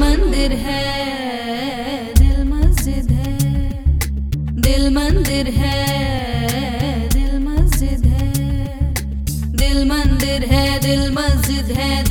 मंदिर है। Hands. head